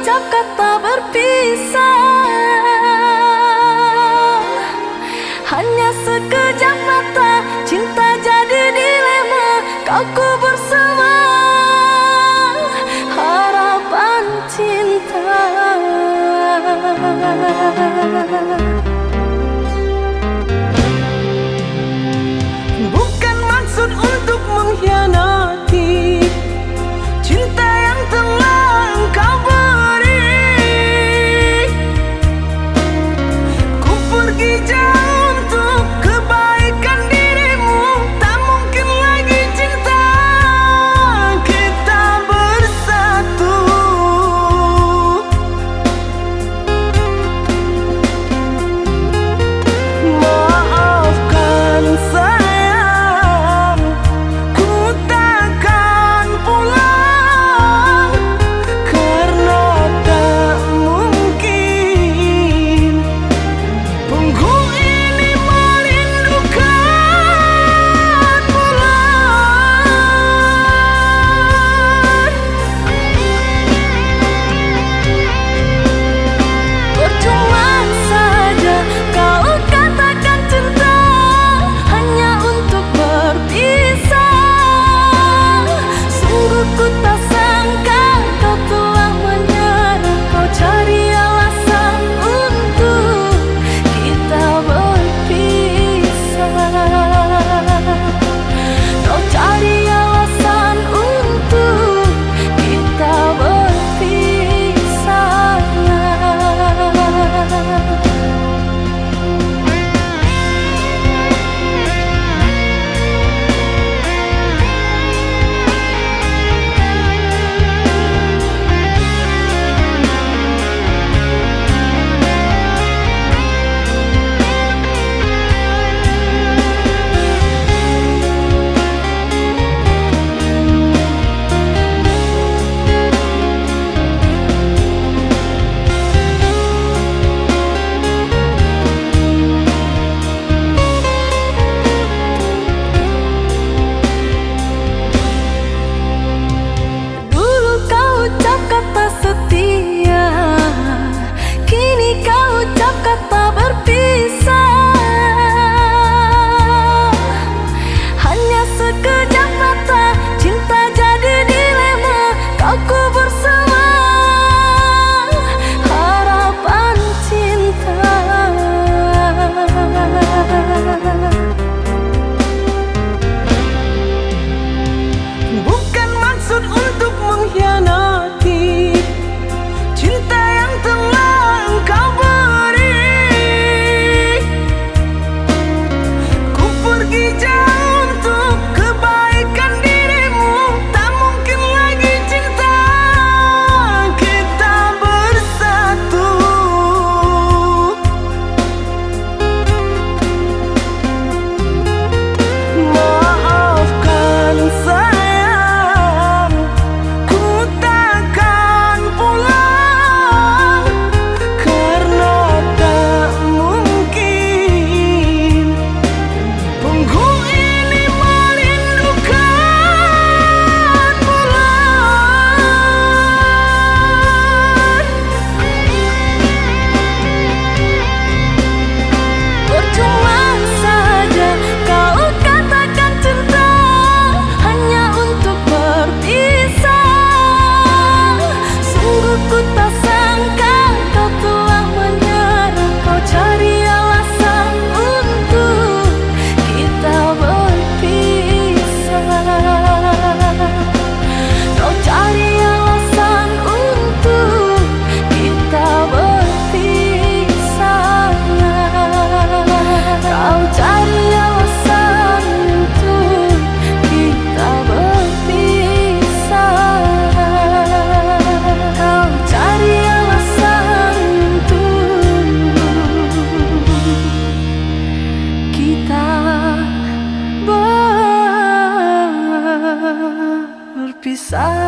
berucap kata berpisah. Hanya sekejap mata cinta jadi dilema. Kau kubur semua harapan cinta. side.